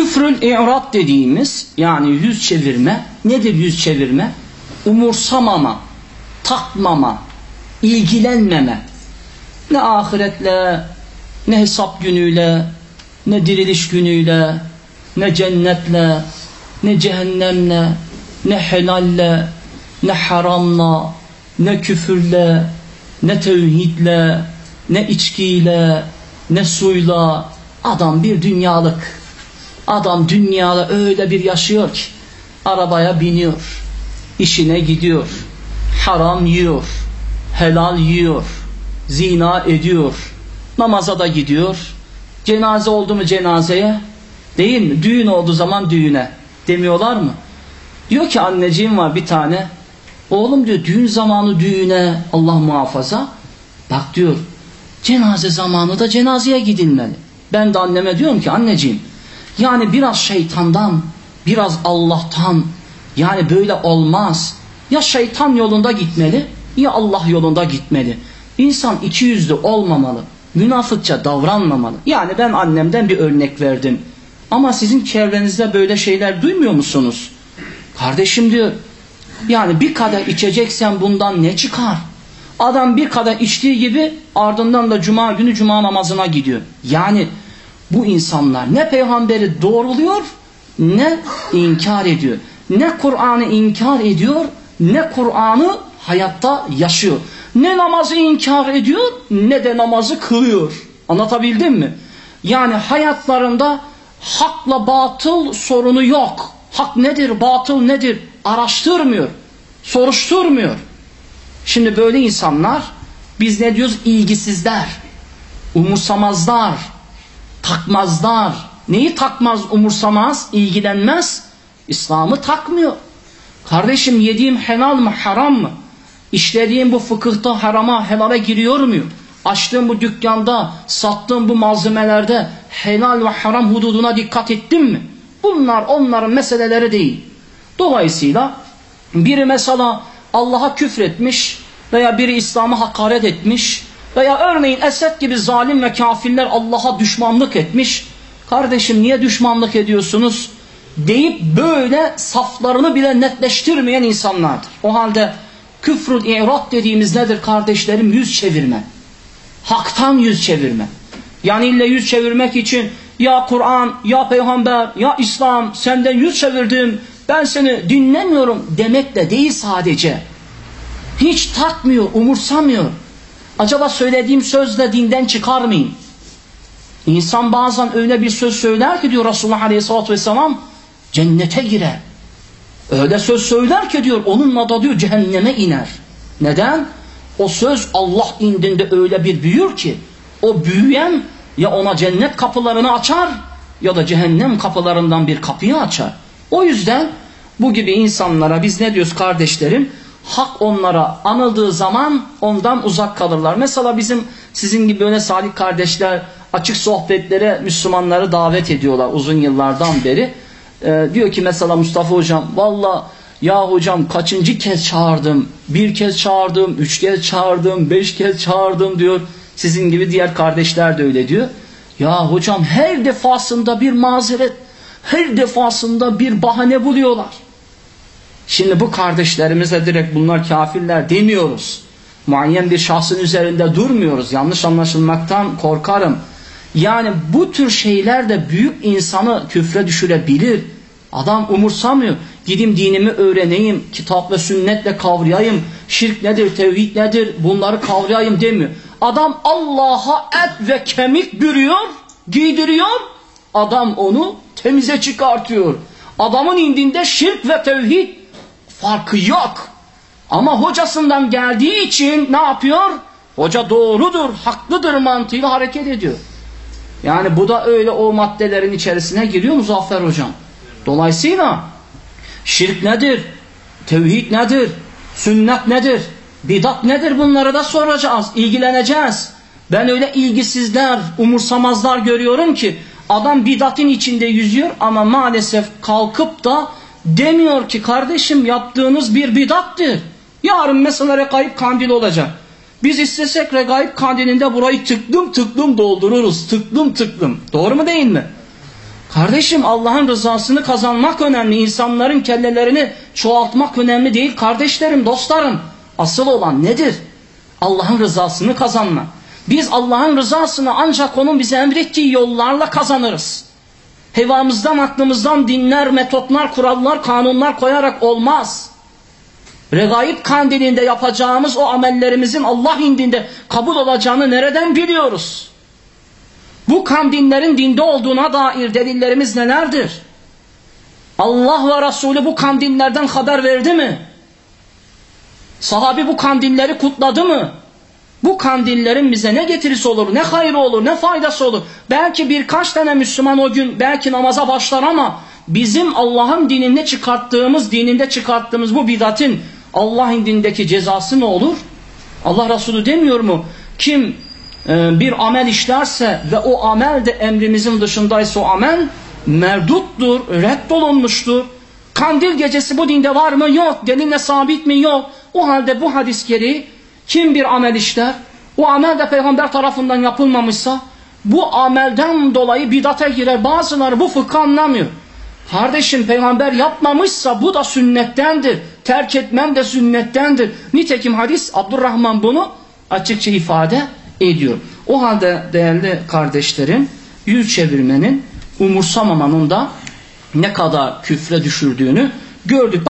Küfrül i'rad dediğimiz yani yüz çevirme nedir yüz çevirme? Umursamama, takmama, ilgilenmeme. Ne ahiretle, ne hesap günüyle, ne diriliş günüyle, ne cennetle, ne cehennemle, ne helalle, ne haramla, ne küfürle, ne tevhidle, ne içkiyle, ne suyla. Adam bir dünyalık. Adam dünyada öyle bir yaşıyor ki arabaya biniyor, işine gidiyor, haram yiyor, helal yiyor, zina ediyor, namaza da gidiyor, cenaze oldu mu cenazeye, değil mi? Düğün olduğu zaman düğüne demiyorlar mı? Diyor ki anneciğim var bir tane, oğlum diyor düğün zamanı düğüne Allah muhafaza, bak diyor cenaze zamanı da cenazeye gidilmeli. Ben de anneme diyorum ki anneciğim, yani biraz şeytandan, biraz Allah'tan, yani böyle olmaz. Ya şeytan yolunda gitmeli, ya Allah yolunda gitmeli. İnsan iki yüzlü olmamalı, münafıkça davranmamalı. Yani ben annemden bir örnek verdim. Ama sizin çevrenizde böyle şeyler duymuyor musunuz? Kardeşim diyor, yani bir kadeh içeceksen bundan ne çıkar? Adam bir kadeh içtiği gibi ardından da cuma günü cuma namazına gidiyor. Yani bu insanlar ne peygamberi doğruluyor ne inkar ediyor. Ne Kur'an'ı inkar ediyor ne Kur'an'ı hayatta yaşıyor. Ne namazı inkar ediyor ne de namazı kılıyor. Anlatabildim mi? Yani hayatlarında hakla batıl sorunu yok. Hak nedir, batıl nedir araştırmıyor, soruşturmuyor. Şimdi böyle insanlar biz ne diyoruz? İlgisizler, umursamazlar, takmazlar. Neyi takmaz, umursamaz, ilgilenmez? İslam'ı takmıyor. Kardeşim yediğim helal mı, haram mı? İşlediğim bu fıkıhta harama, helale giriyor muyum? Açtığım bu dükkanda, sattığım bu malzemelerde helal ve haram hududuna dikkat ettim mi? Bunlar onların meseleleri değil. Dolayısıyla biri mesela Allah'a küfretmiş veya biri İslam'a hakaret etmiş veya örneğin Esed gibi zalim ve kafirler Allah'a düşmanlık etmiş. Kardeşim niye düşmanlık ediyorsunuz? Deyip böyle saflarını bile netleştirmeyen insanlardır. O halde küfrül i'rad dediğimiz nedir kardeşlerim? Yüz çevirme. Haktan yüz çevirme. Yani ille yüz çevirmek için ya Kur'an, ya peygamber, ya İslam senden yüz çevirdim, ben seni dinlemiyorum demek de değil sadece. Hiç takmıyor, umursamıyor. Acaba söylediğim sözle dinden çıkar mıyım? İnsan bazen öyle bir söz söyler ki diyor Resulullah Aleyhisselatü Vesselam cennete girer. Öyle söz söyler ki diyor onunla da diyor cehenneme iner. Neden? O söz Allah indinde öyle bir büyür ki o büyüyen ya ona cennet kapılarını açar ya da cehennem kapılarından bir kapıyı açar. O yüzden bu gibi insanlara biz ne diyoruz kardeşlerim? Hak onlara anıldığı zaman ondan uzak kalırlar. Mesela bizim sizin gibi böyle salih kardeşler açık sohbetlere Müslümanları davet ediyorlar uzun yıllardan beri. Ee, diyor ki mesela Mustafa hocam valla ya hocam kaçıncı kez çağırdım? Bir kez çağırdım, üç kez çağırdım, beş kez çağırdım diyor. Sizin gibi diğer kardeşler de öyle diyor. Ya hocam her defasında bir mazeret, her defasında bir bahane buluyorlar. Şimdi bu kardeşlerimize direkt bunlar kafirler demiyoruz. Muayyen bir şahsın üzerinde durmuyoruz. Yanlış anlaşılmaktan korkarım. Yani bu tür şeyler de büyük insanı küfre düşürebilir. Adam umursamıyor. Gideyim dinimi öğreneyim, kitap ve sünnetle kavrayayım, şirk nedir, tevhid nedir bunları kavrayayım demiyor. Adam Allah'a et ve kemik bürüyor, giydiriyor. Adam onu temize çıkartıyor. Adamın indinde şirk ve tevhid farkı yok. Ama hocasından geldiği için ne yapıyor? Hoca doğrudur, haklıdır mantığıyla hareket ediyor. Yani bu da öyle o maddelerin içerisine giriyor Muzaffer hocam. Dolayısıyla şirk nedir? Tevhid nedir? Sünnet nedir? Bidat nedir bunları da soracağız, ilgileneceğiz. Ben öyle ilgisizler, umursamazlar görüyorum ki adam bidatın içinde yüzüyor ama maalesef kalkıp da demiyor ki kardeşim yaptığınız bir bidattır. Yarın mesela regaib kandil olacak. Biz istesek regaib kandilinde burayı tıklım tıklım doldururuz. Tıklım tıklım. Doğru mu değil mi? Kardeşim Allah'ın rızasını kazanmak önemli. İnsanların kellelerini çoğaltmak önemli değil. Kardeşlerim, dostlarım. Asıl olan nedir? Allah'ın rızasını kazanmak. Biz Allah'ın rızasını ancak onun bize emrettiği yollarla kazanırız. Hevamızdan, aklımızdan dinler, metotlar, kurallar, kanunlar koyarak olmaz. Regaib kandilinde yapacağımız o amellerimizin Allah indinde kabul olacağını nereden biliyoruz? Bu kandillerin dinde olduğuna dair delillerimiz nelerdir? Allah ve Resulü bu kandillerden haber verdi mi? Sahabi bu kandilleri kutladı mı? Bu kandillerin bize ne getirisi olur, ne hayrı olur, ne faydası olur. Belki birkaç tane Müslüman o gün belki namaza başlar ama bizim Allah'ın dininde çıkarttığımız, dininde çıkarttığımız bu bidatin Allah'ın dinindeki cezası ne olur? Allah Resulü demiyor mu? Kim e, bir amel işlerse ve o amel de emrimizin dışındaysa o amel merduttur, reddolunmuştur. Kandil gecesi bu dinde var mı? Yok. Delille sabit mi? Yok. O halde bu hadis gereği kim bir amel işler, o amel de peygamber tarafından yapılmamışsa bu amelden dolayı bidata girer. Bazıları bu fıkhı anlamıyor. Kardeşim peygamber yapmamışsa bu da sünnettendir. Terk etmem de sünnettendir. Nitekim hadis Abdurrahman bunu açıkça ifade ediyor. O halde değerli kardeşlerim yüz çevirmenin umursamamanın da ne kadar küfre düşürdüğünü gördük.